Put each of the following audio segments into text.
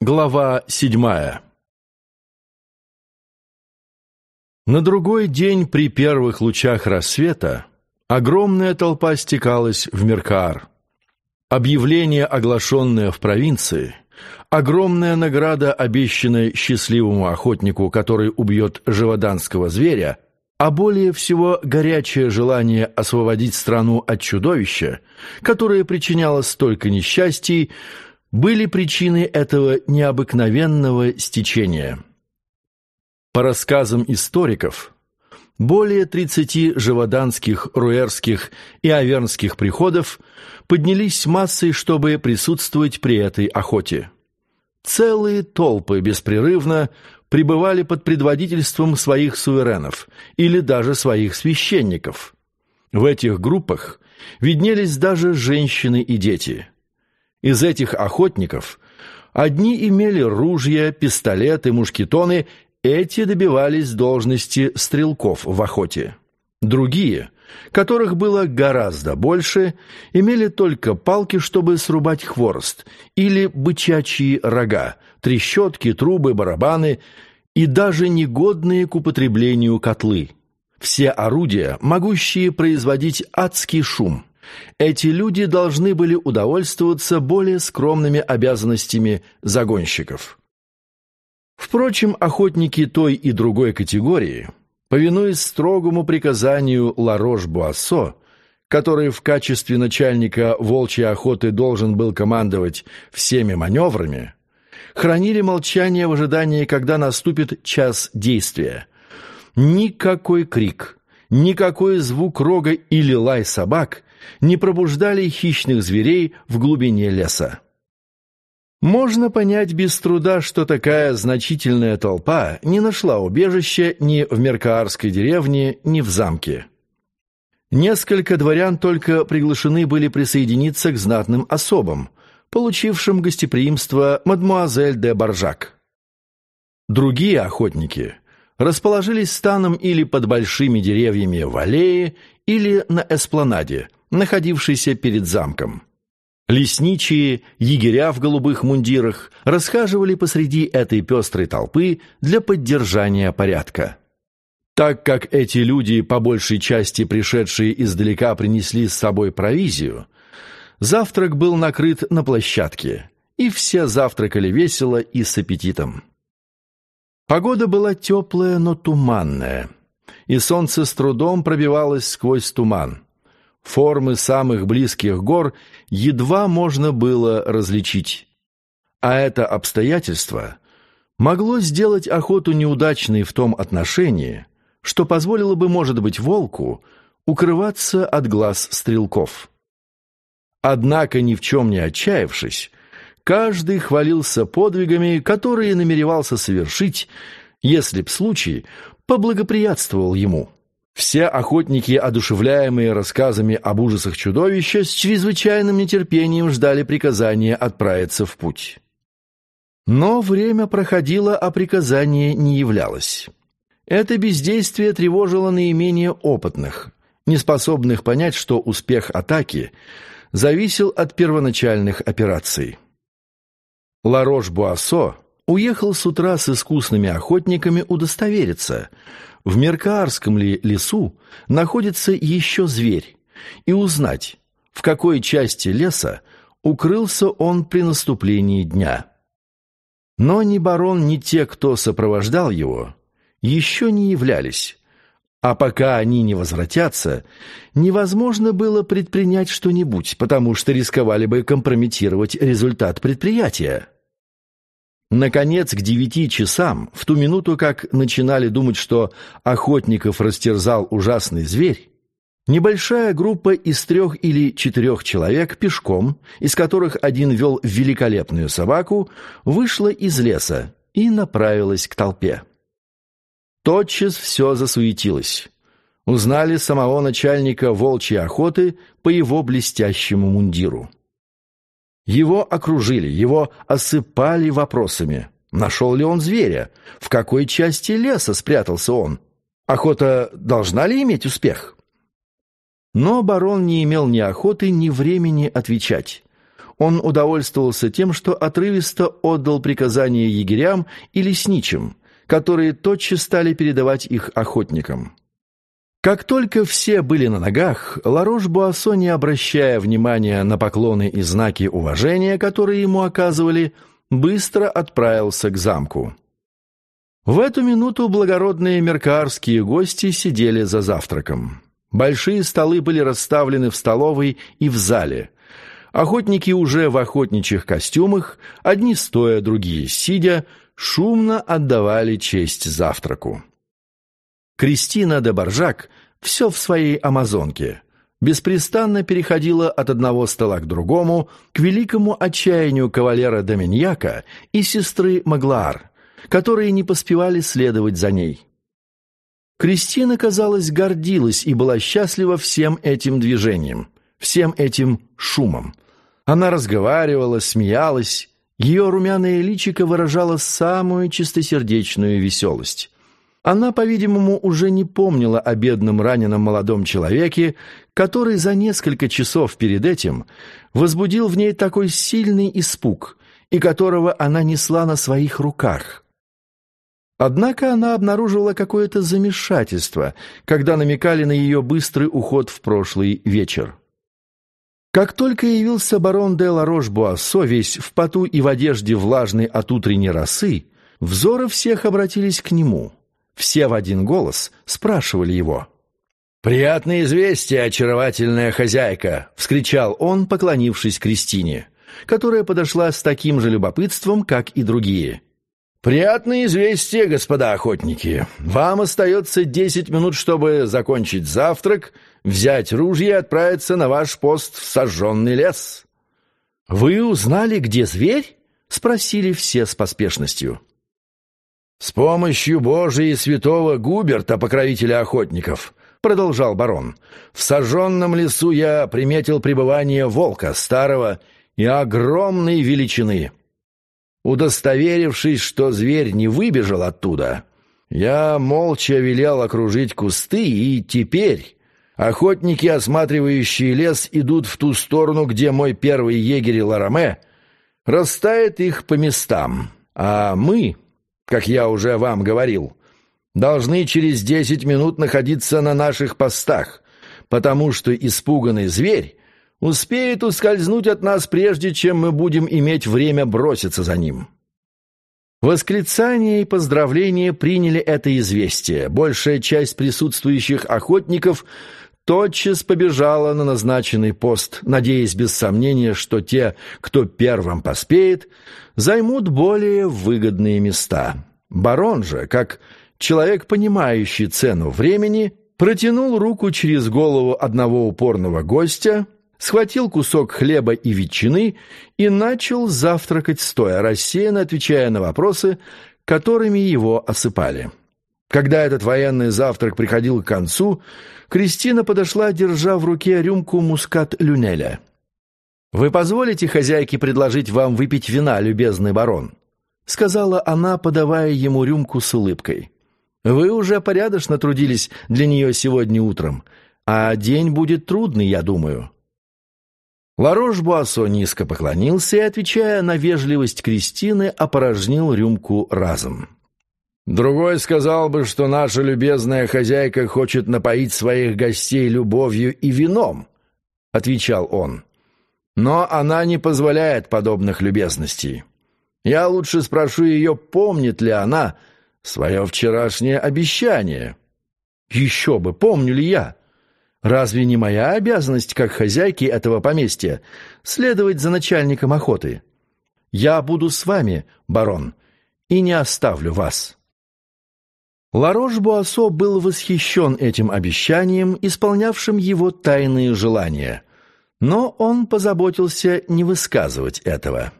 Глава седьмая На другой день при первых лучах рассвета огромная толпа стекалась в Меркаар. Объявление, оглашенное в провинции, огромная награда, обещанная счастливому охотнику, который убьет живоданского зверя, а более всего горячее желание освободить страну от чудовища, которое причиняло столько несчастий, были причиной этого необыкновенного стечения. По рассказам историков, более 30 живоданских, руэрских и авернских приходов поднялись массой, чтобы присутствовать при этой охоте. Целые толпы беспрерывно пребывали под предводительством своих суверенов или даже своих священников. В этих группах виднелись даже женщины и дети – из этих охотников одни имели ружья, пистолеты, мушкетоны, эти добивались должности стрелков в охоте. Другие, которых было гораздо больше, имели только палки, чтобы срубать хворост, или бычачьи рога, трещотки, трубы, барабаны и даже негодные к употреблению котлы. Все орудия, могущие производить адский шум – эти люди должны были удовольствоваться более скромными обязанностями загонщиков. Впрочем, охотники той и другой категории, повинуясь строгому приказанию Ларош-Буассо, который в качестве начальника волчьей охоты должен был командовать всеми маневрами, хранили молчание в ожидании, когда наступит час действия. Никакой крик, никакой звук рога или лай собак не пробуждали хищных зверей в глубине леса. Можно понять без труда, что такая значительная толпа не нашла убежища ни в Меркаарской деревне, ни в замке. Несколько дворян только приглашены были присоединиться к знатным особам, получившим гостеприимство мадмуазель де Баржак. Другие охотники расположились станом или под большими деревьями в аллее, или на эспланаде, находившийся перед замком. Лесничие, егеря в голубых мундирах расхаживали посреди этой пестрой толпы для поддержания порядка. Так как эти люди, по большей части пришедшие издалека, принесли с собой провизию, завтрак был накрыт на площадке, и все завтракали весело и с аппетитом. Погода была теплая, но туманная, и солнце с трудом пробивалось сквозь туман. Формы самых близких гор едва можно было различить. А это обстоятельство могло сделать охоту неудачной в том отношении, что позволило бы, может быть, волку укрываться от глаз стрелков. Однако, ни в чем не отчаявшись, каждый хвалился подвигами, которые намеревался совершить, если б случай поблагоприятствовал ему. Все охотники, одушевляемые рассказами об ужасах чудовища, с чрезвычайным нетерпением ждали приказания отправиться в путь. Но время проходило, а приказание не являлось. Это бездействие тревожило наименее опытных, неспособных понять, что успех атаки зависел от первоначальных операций. Ларош-Буассо уехал с утра с искусными охотниками удостовериться – в Меркаарском ли лесу находится еще зверь, и узнать, в какой части леса укрылся он при наступлении дня. Но ни барон, ни те, кто сопровождал его, еще не являлись, а пока они не возвратятся, невозможно было предпринять что-нибудь, потому что рисковали бы компрометировать результат предприятия. Наконец, к девяти часам, в ту минуту, как начинали думать, что охотников растерзал ужасный зверь, небольшая группа из трех или четырех человек пешком, из которых один вел великолепную собаку, вышла из леса и направилась к толпе. Тотчас все засуетилось. Узнали самого начальника волчьей охоты по его блестящему мундиру. Его окружили, его осыпали вопросами. Нашел ли он зверя? В какой части леса спрятался он? Охота должна ли иметь успех? Но барон не имел ни охоты, ни времени отвечать. Он удовольствовался тем, что отрывисто отдал приказания егерям и лесничим, которые тотчас стали передавать их охотникам. Как только все были на ногах, Ларош-Буассо, не обращая внимания на поклоны и знаки уважения, которые ему оказывали, быстро отправился к замку. В эту минуту благородные меркаарские гости сидели за завтраком. Большие столы были расставлены в столовой и в зале. Охотники уже в охотничьих костюмах, одни стоя, другие сидя, шумно отдавали честь завтраку. Кристина де Боржак все в своей амазонке беспрестанно переходила от одного стола к другому к великому отчаянию кавалера Доминьяка и сестры Маглаар, которые не поспевали следовать за ней. Кристина, казалось, гордилась и была счастлива всем этим движением, всем этим шумом. Она разговаривала, смеялась, ее румяное личико выражало самую чистосердечную веселость. Она, по-видимому, уже не помнила о бедном раненом молодом человеке, который за несколько часов перед этим возбудил в ней такой сильный испуг и которого она несла на своих руках. Однако она обнаружила какое-то замешательство, когда намекали на ее быстрый уход в прошлый вечер. Как только явился барон де Ларош-Буассо, весь в поту и в одежде влажной от утренней росы, взоры всех обратились к нему — все в один голос спрашивали его. «Приятное известие, очаровательная хозяйка!» — вскричал он, поклонившись Кристине, которая подошла с таким же любопытством, как и другие. «Приятное известие, господа охотники! Вам остается десять минут, чтобы закончить завтрак, взять ружье и отправиться на ваш пост в сожженный лес». «Вы узнали, где зверь?» — спросили все с поспешностью. «С помощью Божией и святого Губерта, покровителя охотников», — продолжал барон, «в сожженном лесу я приметил пребывание волка, старого и огромной величины. Удостоверившись, что зверь не выбежал оттуда, я молча велел окружить кусты, и теперь охотники, осматривающие лес, идут в ту сторону, где мой первый егерь Лараме расставит их по местам, а мы...» как я уже вам говорил, должны через десять минут находиться на наших постах, потому что испуганный зверь успеет ускользнуть от нас, прежде чем мы будем иметь время броситься за ним». Восклицания и поздравления приняли это известие. Большая часть присутствующих охотников тотчас побежала на назначенный пост, надеясь без сомнения, что те, кто первым поспеет, займут более выгодные места. Барон же, как человек, понимающий цену времени, протянул руку через голову одного упорного гостя, схватил кусок хлеба и ветчины и начал завтракать стоя, рассеянно отвечая на вопросы, которыми его осыпали. Когда этот военный завтрак приходил к концу, Кристина подошла, держа в руке рюмку мускат-люнеля. «Вы позволите хозяйке предложить вам выпить вина, любезный барон?» — сказала она, подавая ему рюмку с улыбкой. «Вы уже порядочно трудились для нее сегодня утром, а день будет трудный, я думаю». Ларош-Буассо низко поклонился и, отвечая на вежливость Кристины, опорожнил рюмку разом. «Другой сказал бы, что наша любезная хозяйка хочет напоить своих гостей любовью и вином», — отвечал он. Но она не позволяет подобных любезностей. Я лучше спрошу ее, помнит ли она свое вчерашнее обещание. Еще бы, помню ли я? Разве не моя обязанность, как хозяйки этого поместья, следовать за начальником охоты? Я буду с вами, барон, и не оставлю вас». Ларош-Буассо был восхищен этим обещанием, исполнявшим его тайные желания — но он позаботился не высказывать этого.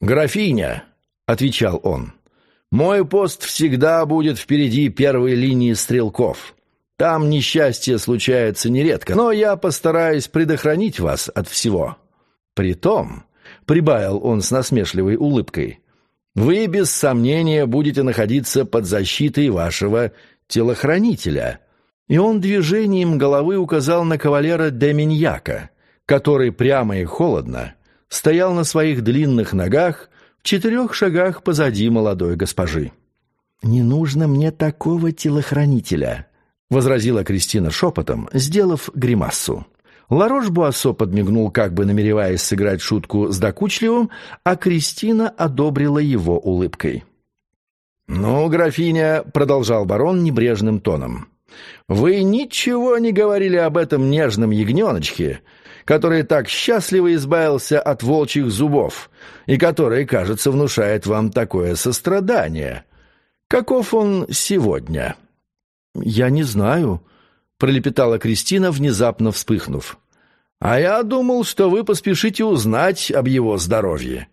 «Графиня», — отвечал он, — «мой пост всегда будет впереди первой линии стрелков. Там несчастье случается нередко, но я постараюсь предохранить вас от всего. Притом, — прибавил он с насмешливой улыбкой, — вы без сомнения будете находиться под защитой вашего телохранителя». И он движением головы указал на кавалера Деминьяка — который прямо и холодно, стоял на своих длинных ногах в четырех шагах позади молодой госпожи. «Не нужно мне такого телохранителя», — возразила Кристина шепотом, сделав гримассу. Ларош-Буассо подмигнул, как бы намереваясь сыграть шутку с докучливым, а Кристина одобрила его улыбкой. «Ну, графиня», — продолжал барон небрежным тоном, — «вы ничего не говорили об этом нежном ягненочке, который так счастливо избавился от волчьих зубов и который, кажется, внушает вам такое сострадание. Каков он сегодня?» «Я не знаю», — пролепетала Кристина, внезапно вспыхнув. «А я думал, что вы поспешите узнать об его здоровье.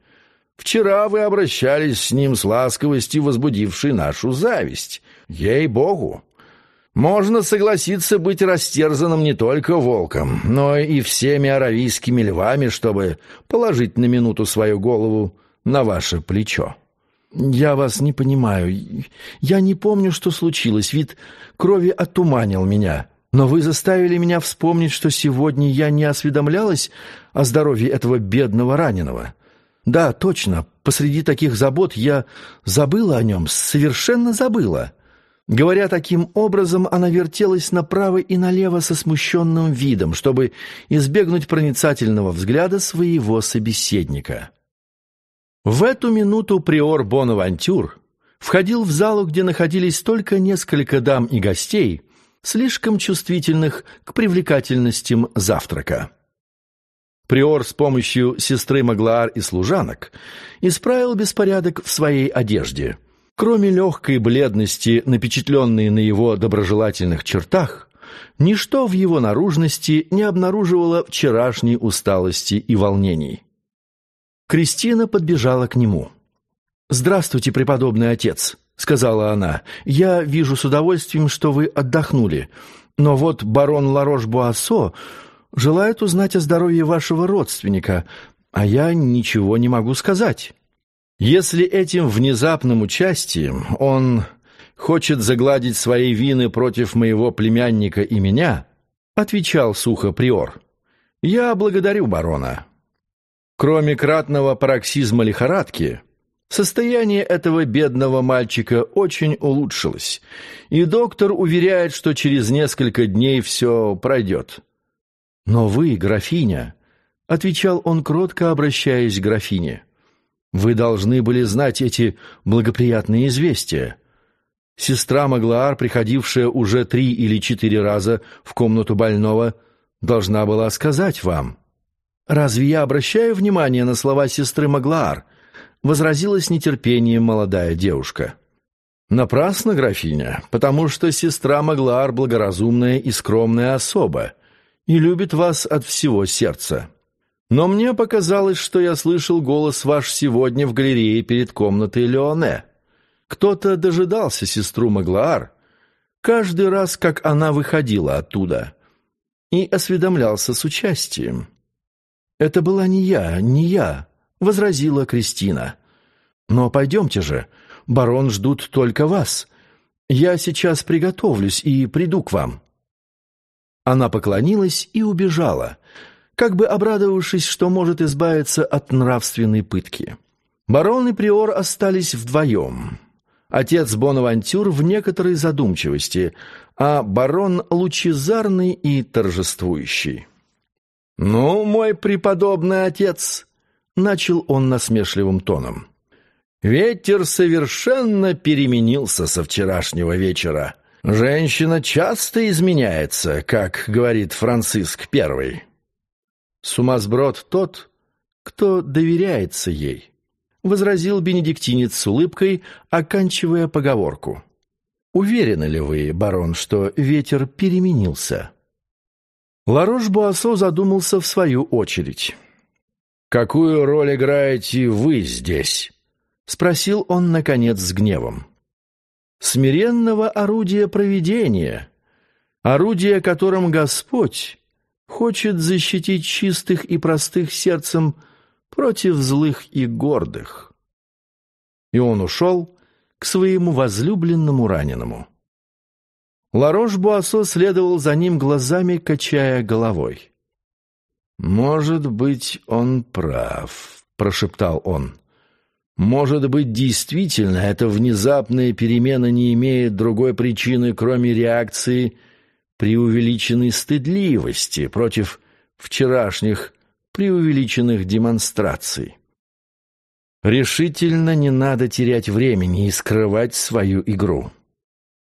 Вчера вы обращались с ним с ласковостью, возбудившей нашу зависть. Ей-богу! Можно согласиться быть растерзанным не только волком, но и всеми аравийскими львами, чтобы положить на минуту свою голову на ваше плечо». «Я вас не понимаю. Я не помню, что случилось. Вид крови отуманил меня. Но вы заставили меня вспомнить, что сегодня я не осведомлялась о здоровье этого бедного раненого. Да, точно, посреди таких забот я забыла о нем, совершенно забыла». Говоря таким образом, она вертелась направо и налево со смущенным видом, чтобы избегнуть проницательного взгляда своего собеседника. В эту минуту приор Бонавантюр входил в залу, где находились только несколько дам и гостей, слишком чувствительных к привлекательностям завтрака. Приор с помощью сестры Маглаар и служанок исправил беспорядок в своей одежде. Кроме легкой бледности, напечатленной на его доброжелательных чертах, ничто в его наружности не обнаруживало вчерашней усталости и волнений. Кристина подбежала к нему. «Здравствуйте, преподобный отец», — сказала она. «Я вижу с удовольствием, что вы отдохнули. Но вот барон Ларош-Буассо желает узнать о здоровье вашего родственника, а я ничего не могу сказать». Если этим внезапным участием он хочет загладить свои вины против моего племянника и меня, отвечал сухо приор, я благодарю барона. Кроме кратного пароксизма лихорадки, состояние этого бедного мальчика очень улучшилось, и доктор уверяет, что через несколько дней все пройдет. «Но вы, графиня», — отвечал он кротко, обращаясь к графине, — «вы должны были знать эти благоприятные известия». Сестра Маглаар, приходившая уже три или четыре раза в комнату больного, должна была сказать вам. «Разве я обращаю внимание на слова сестры Маглаар?» — возразила с нетерпением молодая девушка. «Напрасно, графиня, потому что сестра Маглаар благоразумная и скромная особа и любит вас от всего сердца. Но мне показалось, что я слышал голос ваш сегодня в галерее перед комнатой Леоне. Кто-то дожидался сестру Маглаар каждый раз, как она выходила оттуда, и осведомлялся с участием». «Это была не я, не я», — возразила Кристина. «Но пойдемте же, барон ждут только вас. Я сейчас приготовлюсь и приду к вам». Она поклонилась и убежала, как бы обрадовавшись, что может избавиться от нравственной пытки. Барон и приор остались вдвоем. Отец Бонавантюр в некоторой задумчивости, а барон лучезарный и торжествующий. «Ну, мой преподобный отец», — начал он насмешливым тоном, — «ветер совершенно переменился со вчерашнего вечера. Женщина часто изменяется, как говорит Франциск Первый. Сумасброд тот, кто доверяется ей», — возразил бенедиктинец с улыбкой, оканчивая поговорку. «Уверены ли вы, барон, что ветер переменился?» Ларош-Буассо задумался в свою очередь. «Какую роль играете вы здесь?» — спросил он, наконец, с гневом. «Смиренного орудия провидения, орудия, которым Господь хочет защитить чистых и простых сердцем против злых и гордых». И он ушел к своему возлюбленному раненому. Ларош-Буассо следовал за ним глазами, качая головой. «Может быть, он прав», — прошептал он. «Может быть, действительно, эта внезапная перемена не имеет другой причины, кроме реакции преувеличенной стыдливости против вчерашних преувеличенных демонстраций. Решительно не надо терять времени и скрывать свою игру.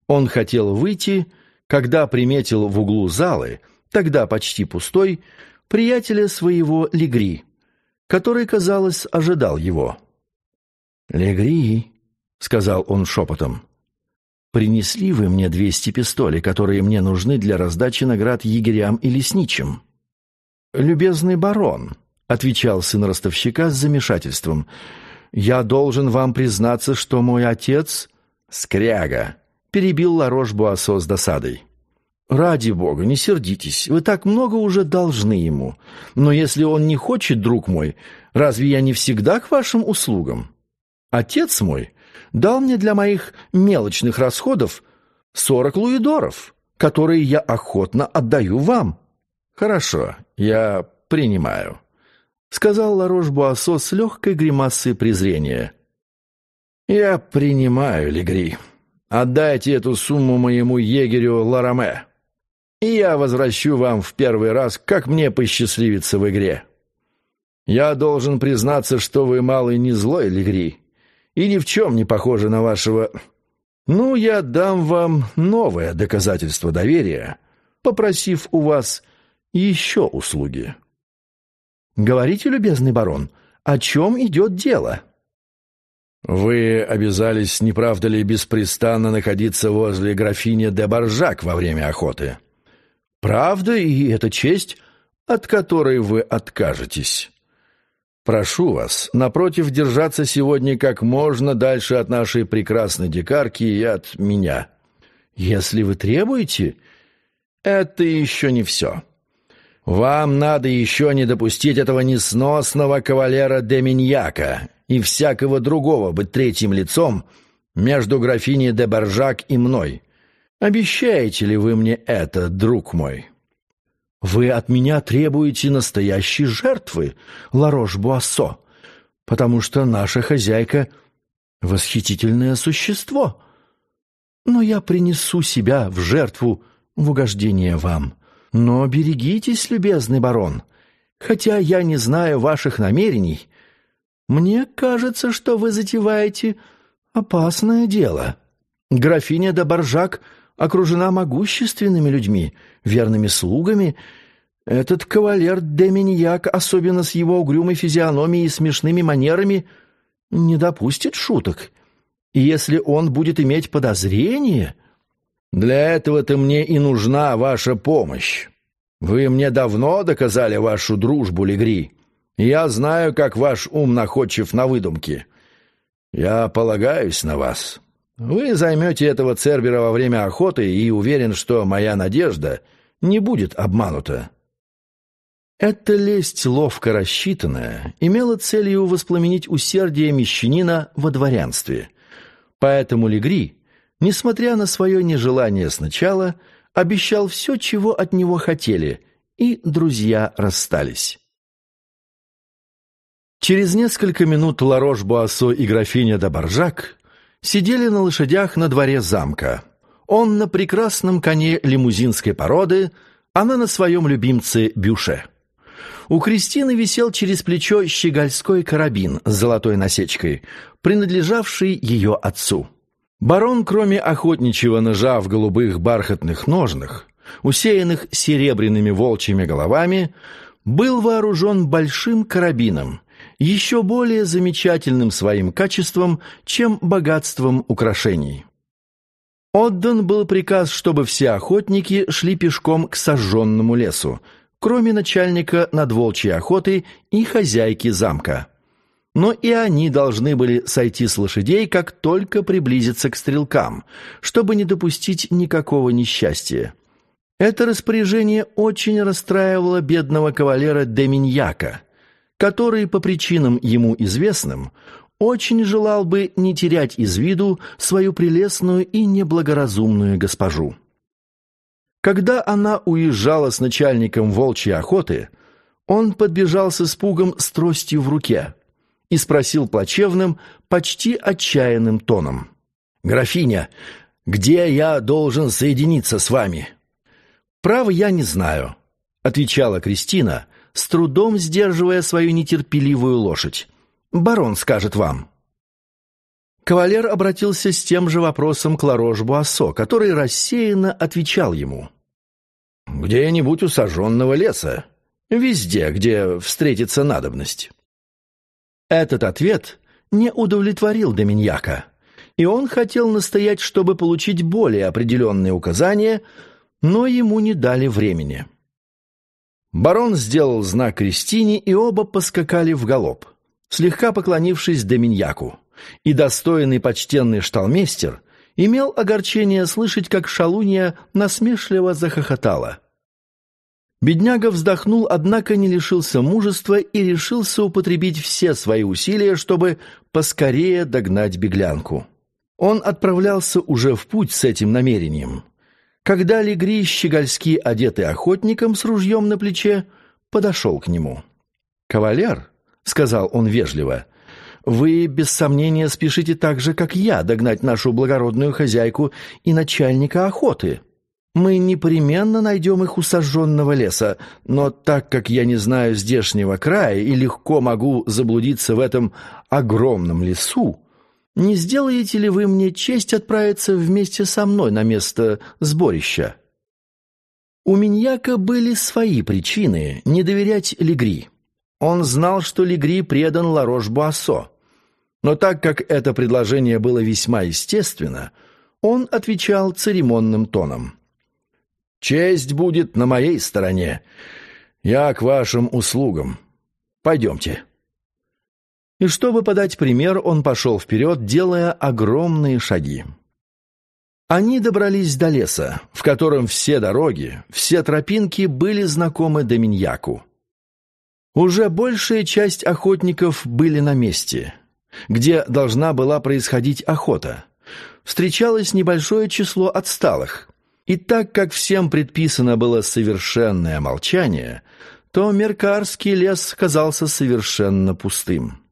Он хотел выйти, когда приметил в углу залы, тогда почти пустой, приятеля своего Легри, который, казалось, ожидал его. «Легри», — сказал он шепотом, — «принесли вы мне двести пистолей, которые мне нужны для раздачи наград егерям и лесничим». «Любезный барон», — отвечал сын ростовщика с замешательством, — «я должен вам признаться, что мой отец...» «Скряга», — перебил Ларош-Буассо с досадой. «Ради бога, не сердитесь, вы так много уже должны ему. Но если он не хочет, друг мой, разве я не всегда к вашим услугам? Отец мой дал мне для моих мелочных расходов сорок луидоров, которые я охотно отдаю вам». «Хорошо, я принимаю», — сказал Ларош-Буассо с легкой гримасой презрения. «Я принимаю, Легри. Отдайте эту сумму моему егерю Лараме, и я возвращу вам в первый раз, как мне посчастливится в игре. Я должен признаться, что вы малый не злой, Легри, и ни в чем не похожи на вашего... Ну, я дам вам новое доказательство доверия, попросив у вас еще услуги. Говорите, любезный барон, о чем идет дело? Вы обязались, не правда ли, беспрестанно находиться возле графини де Баржак во время охоты? Правда, и это честь, от которой вы откажетесь. Прошу вас, напротив, держаться сегодня как можно дальше от нашей прекрасной дикарки и от меня. Если вы требуете, это еще не все. Вам надо еще не допустить этого несносного кавалера де Миньяка и всякого другого быть третьим лицом между графиней де Баржак и мной. Обещаете ли вы мне это, друг мой? Вы от меня требуете настоящей жертвы, Ларош-Буассо, потому что наша хозяйка — восхитительное существо. Но я принесу себя в жертву в угождение вам». Но берегитесь, любезный барон. Хотя я не знаю ваших намерений, мне кажется, что вы затеваете опасное дело. Графиня де Боржак окружена могущественными людьми, верными слугами. Этот кавалер де Миньяк, особенно с его угрюмой физиономией и смешными манерами, не допустит шуток. И если он будет иметь подозрение, для этого-то мне и нужна ваша помощь. Вы мне давно доказали вашу дружбу, Легри. Я знаю, как ваш ум находчив на выдумке. Я полагаюсь на вас. Вы займете этого Цербера во время охоты и уверен, что моя надежда не будет обманута». Эта лесть, ловко рассчитанная, имела целью воспламенить усердие мещанина во дворянстве. Поэтому Легри несмотря на свое нежелание сначала, обещал все, чего от него хотели, и друзья расстались. Через несколько минут Ларош-Буассо и графиня де Баржак сидели на лошадях на дворе замка. Он на прекрасном коне лимузинской породы, она на своем любимце Бюше. У Кристины висел через плечо щегольской карабин с золотой насечкой, принадлежавший ее отцу. Барон, кроме охотничьего ножа в голубых бархатных ножнах, усеянных серебряными волчьими головами, был вооружен большим карабином, еще более замечательным своим качеством, чем богатством украшений. Отдан был приказ, чтобы все охотники шли пешком к сожженному лесу, кроме начальника над волчьей охотой и хозяйки замка но и они должны были сойти с лошадей, как только приблизиться к стрелкам, чтобы не допустить никакого несчастья. Это распоряжение очень расстраивало бедного кавалера Деминьяка, который, по причинам ему известным, очень желал бы не терять из виду свою прелестную и неблагоразумную госпожу. Когда она уезжала с начальником волчьей охоты, Он подбежал с испугом с тростью в руке и спросил плачевным, почти отчаянным тоном. «Графиня, где я должен соединиться с вами?» «Право, я не знаю», — отвечала Кристина, с трудом сдерживая свою нетерпеливую лошадь. «Барон скажет вам». Кавалер обратился с тем же вопросом к Ларош-Буассо, который рассеянно отвечал ему. «Где-нибудь у сожженного леса. Везде, где встретится надобность». Этот ответ не удовлетворил Доминьяка, и он хотел настоять, чтобы получить более определенные указания, но ему не дали времени. Барон сделал знак Кристине, и оба поскакали в галоп, слегка поклонившись Доминьяку, и достойный почтенный шталмейстер имел огорчение слышать, как шалунья насмешливо захохотала. Бедняга вздохнул, однако не лишился мужества и решился употребить все свои усилия, чтобы поскорее догнать беглянку. Он отправлялся уже в путь с этим намерением, когда Легри, щегольски одетый охотником с ружьем на плече, подошел к нему. «Кавалер», — сказал он вежливо, — «вы, без сомнения, спешите так же, как я, догнать нашу благородную хозяйку и начальника охоты». Мы непременно найдем их у сожженного леса, но так как я не знаю здешнего края и легко могу заблудиться в этом огромном лесу, не сделаете ли вы мне честь отправиться вместе со мной на место сборища?» У Миньяка были свои причины не доверять Легри. Он знал, что Легри предан Ларош-Буассо. Но так как это предложение было весьма естественно, он отвечал церемонным тоном. Честь будет на моей стороне. Я к вашим услугам. Пойдемте». И чтобы подать пример, он пошел вперед, делая огромные шаги. Они добрались до леса, в котором все дороги, все тропинки были знакомы Доминьяку. Уже большая часть охотников были на месте, где должна была происходить охота. Встречалось небольшое число отсталых, и так как всем предписано было совершенное молчание, то Меркарский лес казался совершенно пустым.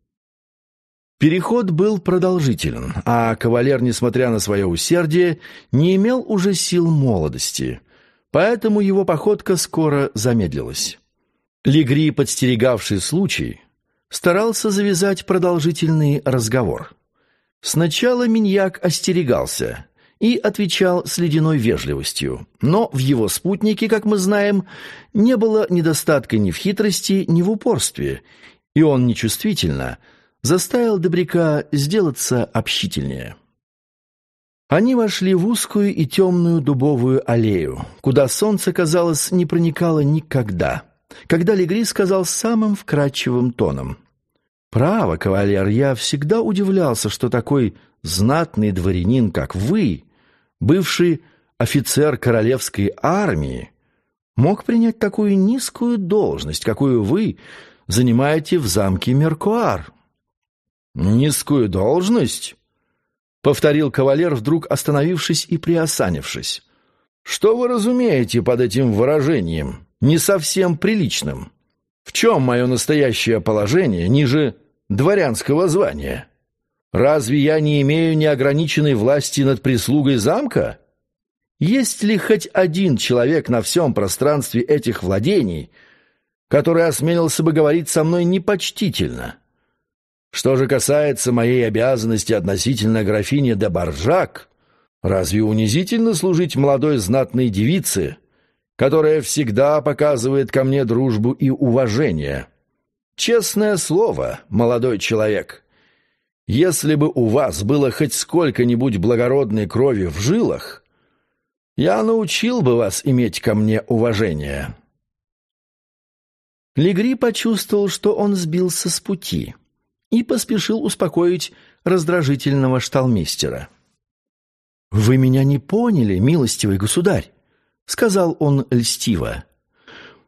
Переход был продолжителен, а кавалер, несмотря на свое усердие, не имел уже сил молодости, поэтому его походка скоро замедлилась. Легри, подстерегавший случай, старался завязать продолжительный разговор. Сначала Миньяк остерегался — и отвечал с ледяной вежливостью. Но в его спутнике, как мы знаем, не было недостатка ни в хитрости, ни в упорстве, и он нечувствительно заставил Добряка сделаться общительнее. Они вошли в узкую и темную дубовую аллею, куда солнце, казалось, не проникало никогда, когда Легри сказал самым вкрадчивым тоном. «Право, кавалер, я всегда удивлялся, что такой знатный дворянин, как вы, бывший офицер королевской армии, мог принять такую низкую должность, какую вы занимаете в замке Меркуар. «Низкую должность?» — повторил кавалер, вдруг остановившись и приосанившись. «Что вы разумеете под этим выражением, не совсем приличным? В чем мое настоящее положение ниже дворянского звания?» Разве я не имею неограниченной власти над прислугой замка? Есть ли хоть один человек на всем пространстве этих владений, который осмелился бы говорить со мной непочтительно? Что же касается моей обязанности относительно графини де Баржак, разве унизительно служить молодой знатной девице, которая всегда показывает ко мне дружбу и уважение? Честное слово, молодой человек — если бы у вас было хоть сколько-нибудь благородной крови в жилах, я научил бы вас иметь ко мне уважение». Легри почувствовал, что он сбился с пути, и поспешил успокоить раздражительного шталмейстера. «Вы меня не поняли, милостивый государь», — сказал он льстиво.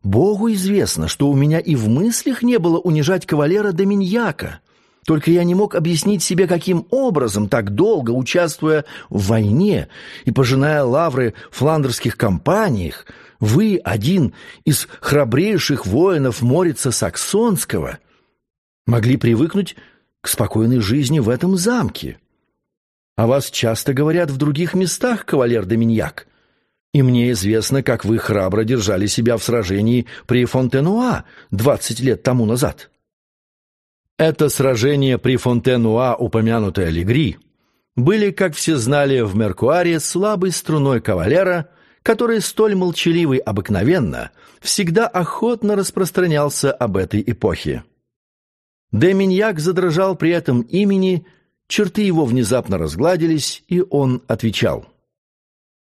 «Богу известно, что у меня и в мыслях не было унижать кавалера Доминьяка, Только я не мог объяснить себе, каким образом, так долго участвуя в войне и пожиная лавры фландерских кампаниях, вы, один из храбрейших воинов Морица Саксонского, могли привыкнуть к спокойной жизни в этом замке. О вас часто говорят в других местах, кавалер Доминьяк, и мне известно, как вы храбро держали себя в сражении при Фонтенуа двадцать лет тому назад. Это сражение при Фонтенуа, упомянутое Легри, были, как все знали, в Меркуаре слабой струной кавалера, который столь молчаливый обыкновенно всегда охотно распространялся об этой эпохе. Деминьяк задрожал при этом имени, черты его внезапно разгладились, и он отвечал.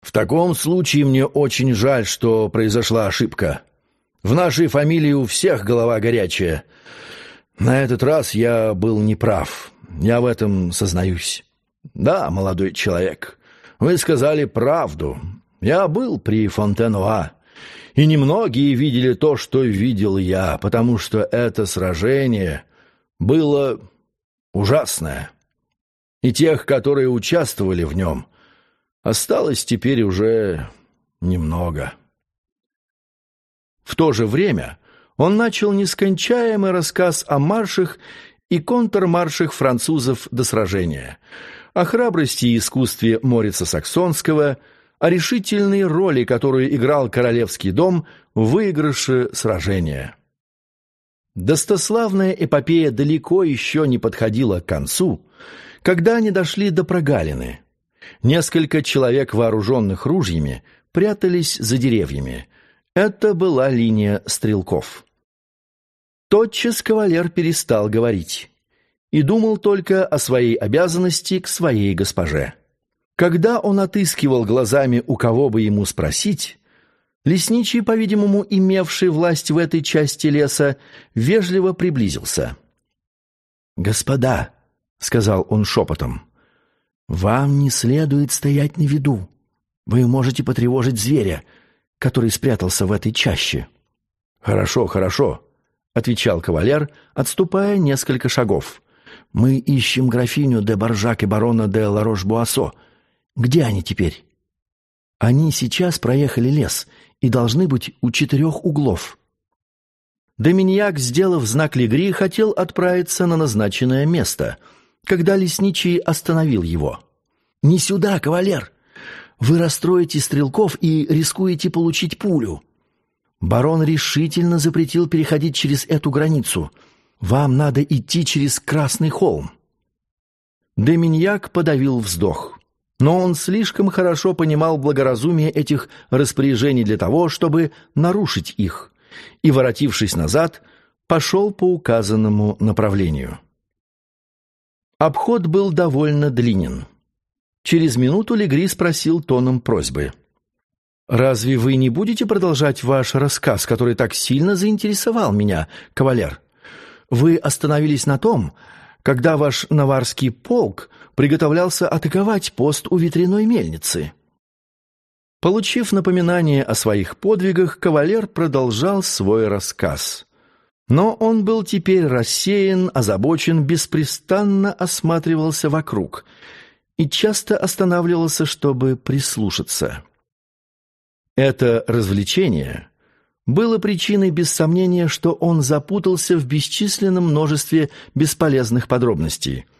«В таком случае мне очень жаль, что произошла ошибка. В нашей фамилии у всех голова горячая. На этот раз я был неправ, я в этом сознаюсь. Да, молодой человек, вы сказали правду. Я был при Фонтенуа, и немногие видели то, что видел я, потому что это сражение было ужасное. И тех, которые участвовали в нем, осталось теперь уже немного. В то же время он начал нескончаемый рассказ о маршах и контрмаршах французов до сражения, о храбрости и искусстве Морица Саксонского, о решительной роли, которую играл королевский дом в выигрыше сражения. Достославная эпопея далеко еще не подходила к концу, когда они дошли до прогалины. Несколько человек, вооруженных ружьями, прятались за деревьями. Это была линия стрелков. Тотчас кавалер перестал говорить и думал только о своей обязанности к своей госпоже. Когда он отыскивал глазами, у кого бы ему спросить, Лесничий, по-видимому, имевший власть в этой части леса, вежливо приблизился. «Господа», — сказал он шепотом, — «вам не следует стоять на виду. Вы можете потревожить зверя, который спрятался в этой чаще». «Хорошо, хорошо», — отвечал кавалер, отступая несколько шагов. «Мы ищем графиню де Баржак и барона де Ларош-Буассо. Где они теперь?» «Они сейчас проехали лес и должны быть у четырех углов». Доминьяк, сделав знак Легри, хотел отправиться на назначенное место, когда лесничий остановил его. «Не сюда, кавалер! Вы расстроите стрелков и рискуете получить пулю. Барон решительно запретил переходить через эту границу. Вам надо идти через Красный холм». Доминьяк подавил вздох. Но он слишком хорошо понимал благоразумие этих распоряжений для того, чтобы нарушить их, и, воротившись назад, пошел по указанному направлению. Обход был довольно длинен. Через минуту Легри спросил тоном просьбы. «Разве вы не будете продолжать ваш рассказ, который так сильно заинтересовал меня, кавалер? Вы остановились на том, когда ваш наварский полк приготовлялся атаковать пост у ветряной мельницы. Получив напоминание о своих подвигах, кавалер продолжал свой рассказ. Но он был теперь рассеян, озабочен, беспрестанно осматривался вокруг и часто останавливался, чтобы прислушаться. Это развлечение было причиной без сомнения, что он запутался в бесчисленном множестве бесполезных подробностей –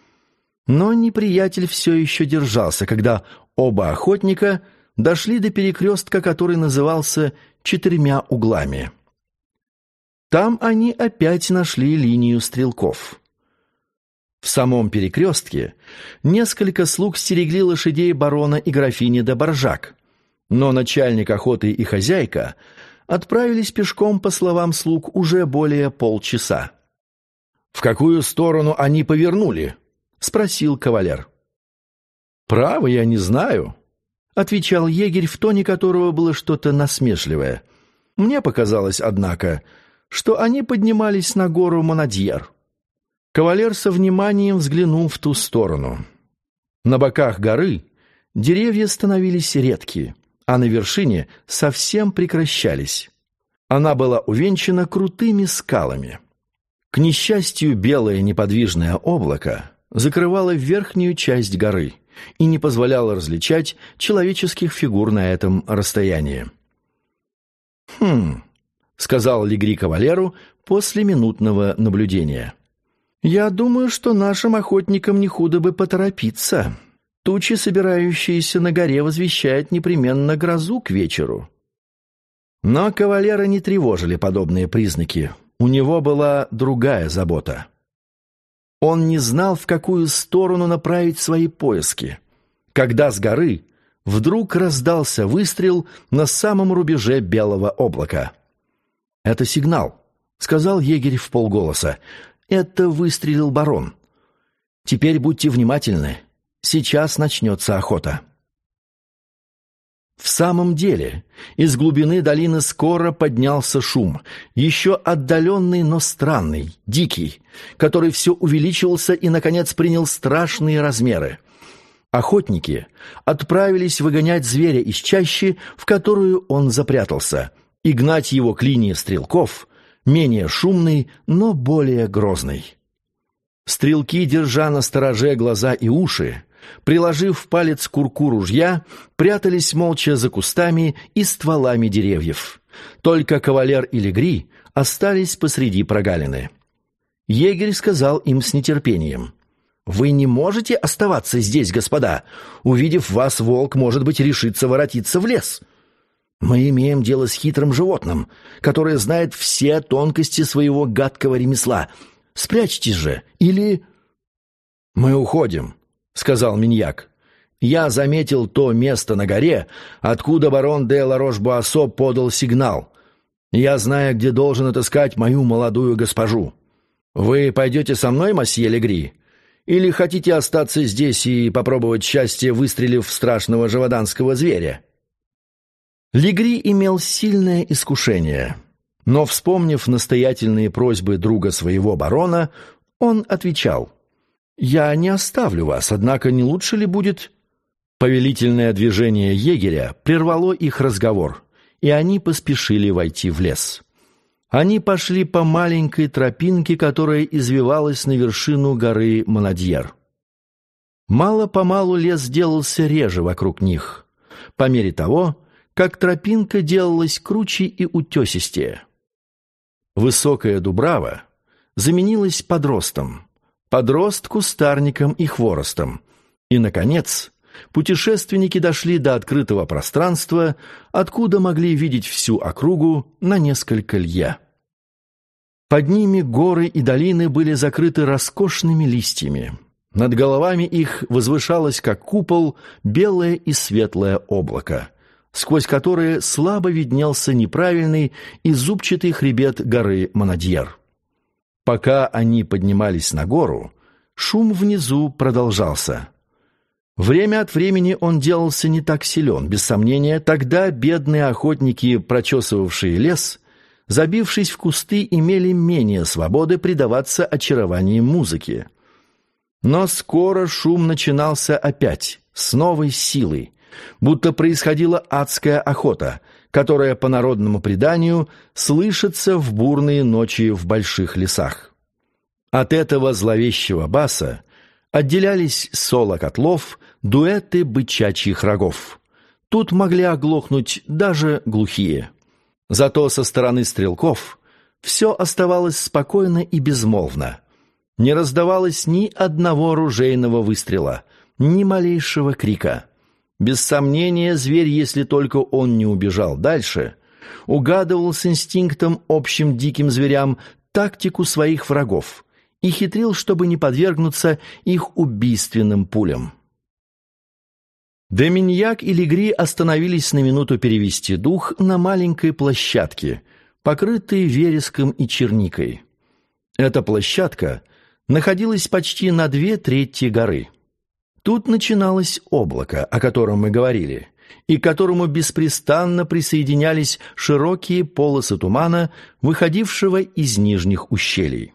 но неприятель все еще держался, когда оба охотника дошли до перекрестка, который назывался «четырьмя углами». Там они опять нашли линию стрелков. В самом перекрестке несколько слуг стерегли лошадей барона и графини де Боржак, но начальник охоты и хозяйка отправились пешком, по словам слуг, уже более полчаса. «В какую сторону они повернули?» — спросил кавалер. «Право, я не знаю», — отвечал егерь, в тоне которого было что-то насмешливое. «Мне показалось, однако, что они поднимались на гору Монадьер». Кавалер со вниманием взглянул в ту сторону. На боках горы деревья становились редкие, а на вершине совсем прекращались. Она была увенчана крутыми скалами. К несчастью, белое неподвижное облако закрывало верхнюю часть горы и не позволяло различать человеческих фигур на этом расстоянии. «Хм», — сказал Легри кавалеру после минутного наблюдения. «Я думаю, что нашим охотникам не худо бы поторопиться. Тучи, собирающиеся на горе, возвещают непременно грозу к вечеру». Но кавалера не тревожили подобные признаки. У него была другая забота. Он не знал, в какую сторону направить свои поиски. Когда с горы вдруг раздался выстрел на самом рубеже белого облака. «Это сигнал», — сказал егерь в полголоса. «Это выстрелил барон. Теперь будьте внимательны. Сейчас начнется охота». В самом деле, из глубины долины скоро поднялся шум, еще отдаленный, но странный, дикий, который все увеличивался и, наконец, принял страшные размеры. Охотники отправились выгонять зверя из чащи, в которую он запрятался, и гнать его к линии стрелков, менее шумный, но более грозный. Стрелки, держа на стороже глаза и уши, приложив палец к курку ружья, прятались молча за кустами и стволами деревьев. Только кавалер и легри остались посреди прогалины. Егерь сказал им с нетерпением. «Вы не можете оставаться здесь, господа. Увидев вас, волк, может быть, решится воротиться в лес. Мы имеем дело с хитрым животным, которое знает все тонкости своего гадкого ремесла. Спрячьтесь же, или...» «Мы уходим», сказал Миньяк. «Я заметил то место на горе, откуда барон де Ларош-Буассо подал сигнал. Я знаю, где должен отыскать мою молодую госпожу. Вы пойдете со мной, масье Легри? Или хотите остаться здесь и попробовать счастье, выстрелив в страшного живоданского зверя?» Легри имел сильное искушение, но, вспомнив настоятельные просьбы друга своего барона, он отвечал — «Я не оставлю вас, однако не лучше ли будет...» Повелительное движение егеря прервало их разговор, и они поспешили войти в лес. Они пошли по маленькой тропинке, которая извивалась на вершину горы Монадьер. Мало-помалу лес сделался реже вокруг них, по мере того, как тропинка делалась круче и утесистее. Высокая дубрава заменилась подростом, подрост кустарником и хворостом. И, наконец, путешественники дошли до открытого пространства, откуда могли видеть всю округу на несколько лья. Под ними горы и долины были закрыты роскошными листьями. Над головами их возвышалось, как купол, белое и светлое облако, сквозь которое слабо виднелся неправильный и зубчатый хребет горы Монадьер. Пока они поднимались на гору, шум внизу продолжался. Время от времени он делался не так силен, без сомнения, тогда бедные охотники, прочесывавшие лес, забившись в кусты, имели менее свободы предаваться очарованиям музыки. Но скоро шум начинался опять, с новой силой, будто происходила адская охота — которая, по народному преданию, слышится в бурные ночи в больших лесах. От этого зловещего баса отделялись соло котлов, дуэты бычачьих рогов. Тут могли оглохнуть даже глухие. Зато со стороны стрелков все оставалось спокойно и безмолвно. Не раздавалось ни одного ружейного выстрела, ни малейшего крика. Без сомнения, зверь, если только он не убежал дальше, угадывал с инстинктом общим диким зверям тактику своих врагов и хитрил, чтобы не подвергнуться их убийственным пулям. Доминьяк и Легри остановились на минуту перевести дух на маленькой площадке, покрытой вереском и черникой. Эта площадка находилась почти на две трети горы. Тут начиналось облако, о котором мы говорили, и к которому беспрестанно присоединялись широкие полосы тумана, выходившего из нижних ущелий.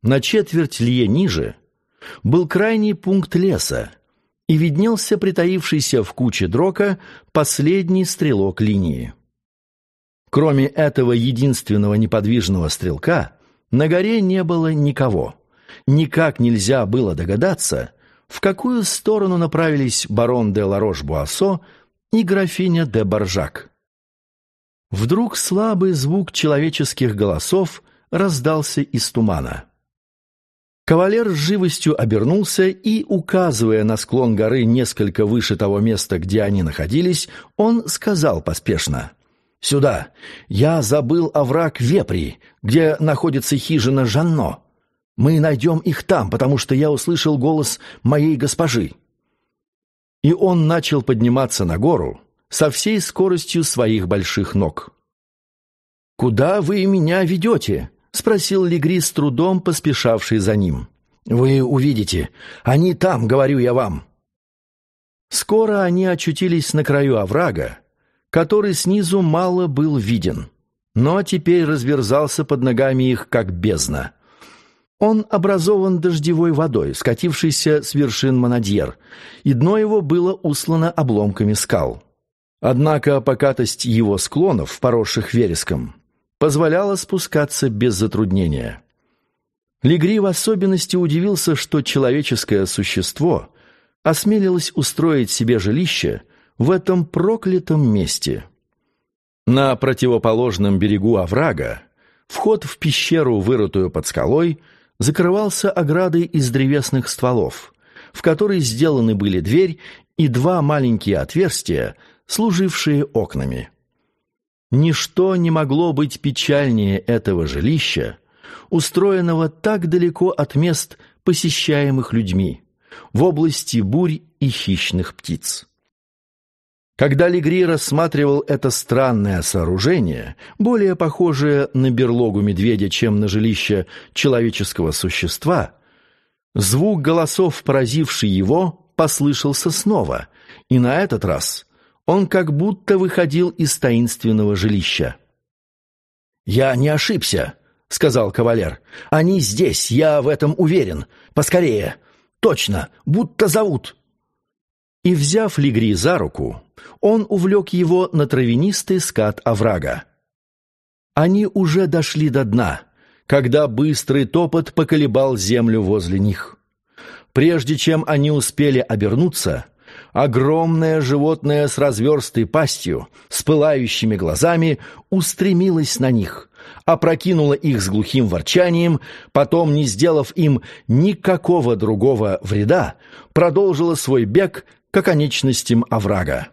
На четверть лье ниже был крайний пункт леса, и виднелся притаившийся в куче дрока последний стрелок линии. Кроме этого единственного неподвижного стрелка, на горе не было никого. Никак нельзя было догадаться, в какую сторону направились барон де Ларош-Буассо и графиня де Баржак. Вдруг слабый звук человеческих голосов раздался из тумана. Кавалер с живостью обернулся и, указывая на склон горы несколько выше того места, где они находились, он сказал поспешно «Сюда! Я забыл овраг Вепри, где находится хижина Жанно. Мы найдем их там, потому что я услышал голос моей госпожи». И он начал подниматься на гору со всей скоростью своих больших ног. «Куда вы меня ведете?» — спросил Легри с трудом, поспешавший за ним. «Вы увидите. Они там, говорю я вам». Скоро они очутились на краю оврага, который снизу мало был виден, но теперь разверзался под ногами их, как бездна. Он образован дождевой водой, скатившейся с вершин Монадьер, и дно его было услано обломками скал. Однако покатость его склонов, поросших вереском, позволяло спускаться без затруднения. Легри в особенности удивился, что человеческое существо осмелилось устроить себе жилище в этом проклятом месте. На противоположном берегу оврага вход в пещеру, вырытую под скалой, закрывался оградой из древесных стволов, в которой сделаны были дверь и два маленькие отверстия, служившие окнами. Ничто не могло быть печальнее этого жилища, устроенного так далеко от мест, посещаемых людьми, в области бурь и хищных птиц. Когда Легри рассматривал это странное сооружение, более похожее на берлогу медведя, чем на жилище человеческого существа, звук голосов, поразивший его, послышался снова, и на этот раз он как будто выходил из таинственного жилища. «Я не ошибся», — сказал кавалер. «Они здесь, я в этом уверен. Поскорее. Точно, будто зовут». И, взяв Лигри за руку, он увлек его на травянистый скат оврага. Они уже дошли до дна, когда быстрый топот поколебал землю возле них. Прежде чем они успели обернуться, Огромное животное с разверстой пастью, с пылающими глазами, устремилось на них, опрокинуло их с глухим ворчанием, потом, не сделав им никакого другого вреда, продолжило свой бег к оконечностям оврага.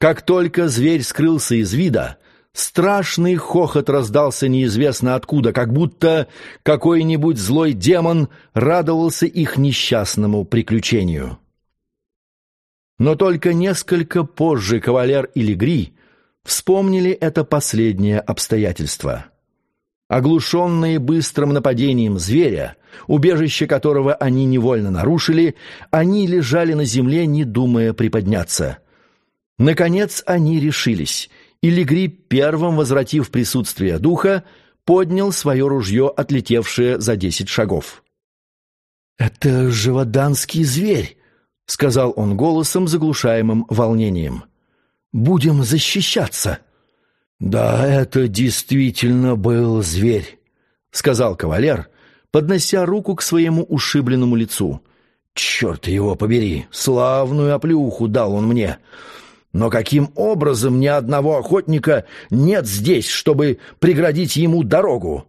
Как только зверь скрылся из вида, страшный хохот раздался неизвестно откуда, как будто какой-нибудь злой демон радовался их несчастному приключению. Но только несколько позже кавалер и Легри вспомнили это последнее обстоятельство. Оглушенные быстрым нападением зверя, убежище которого они невольно нарушили, они лежали на земле, не думая приподняться. Наконец они решились, и Легри, первым возвратив присутствие духа, поднял свое ружье, отлетевшее за десять шагов. «Это живоданский зверь!» — сказал он голосом, заглушаемым волнением. «Будем защищаться». «Да, это действительно был зверь», — сказал кавалер, поднося руку к своему ушибленному лицу. «Черт его побери, славную оплюху дал он мне. Но каким образом ни одного охотника нет здесь, чтобы преградить ему дорогу?»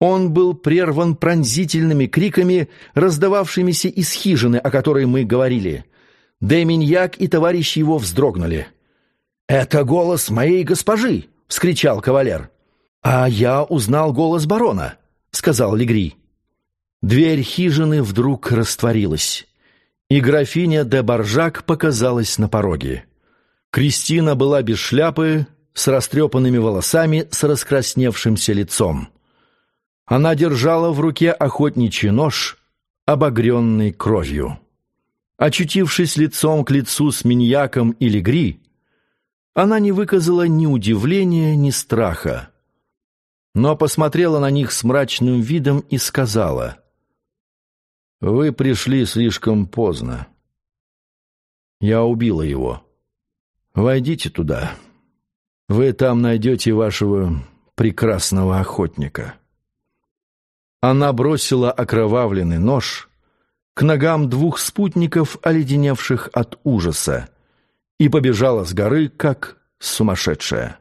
Он был прерван пронзительными криками, раздававшимися из хижины, о которой мы говорили. Деминьяк и товарищи его вздрогнули. «Это голос моей госпожи!» — вскричал кавалер. «А я узнал голос барона», — сказал Легри. Дверь хижины вдруг растворилась, и графиня де Баржак показалась на пороге. Кристина была без шляпы, с растрепанными волосами, с раскрасневшимся лицом. Она держала в руке охотничий нож, обогренный кровью. Очутившись лицом к лицу с Миньяком или Гри, она не выказала ни удивления, ни страха, но посмотрела на них с мрачным видом и сказала, «Вы пришли слишком поздно. Я убила его. Войдите туда. Вы там найдете вашего прекрасного охотника». Она бросила окровавленный нож к ногам двух спутников, оледеневших от ужаса, и побежала с горы, как сумасшедшая.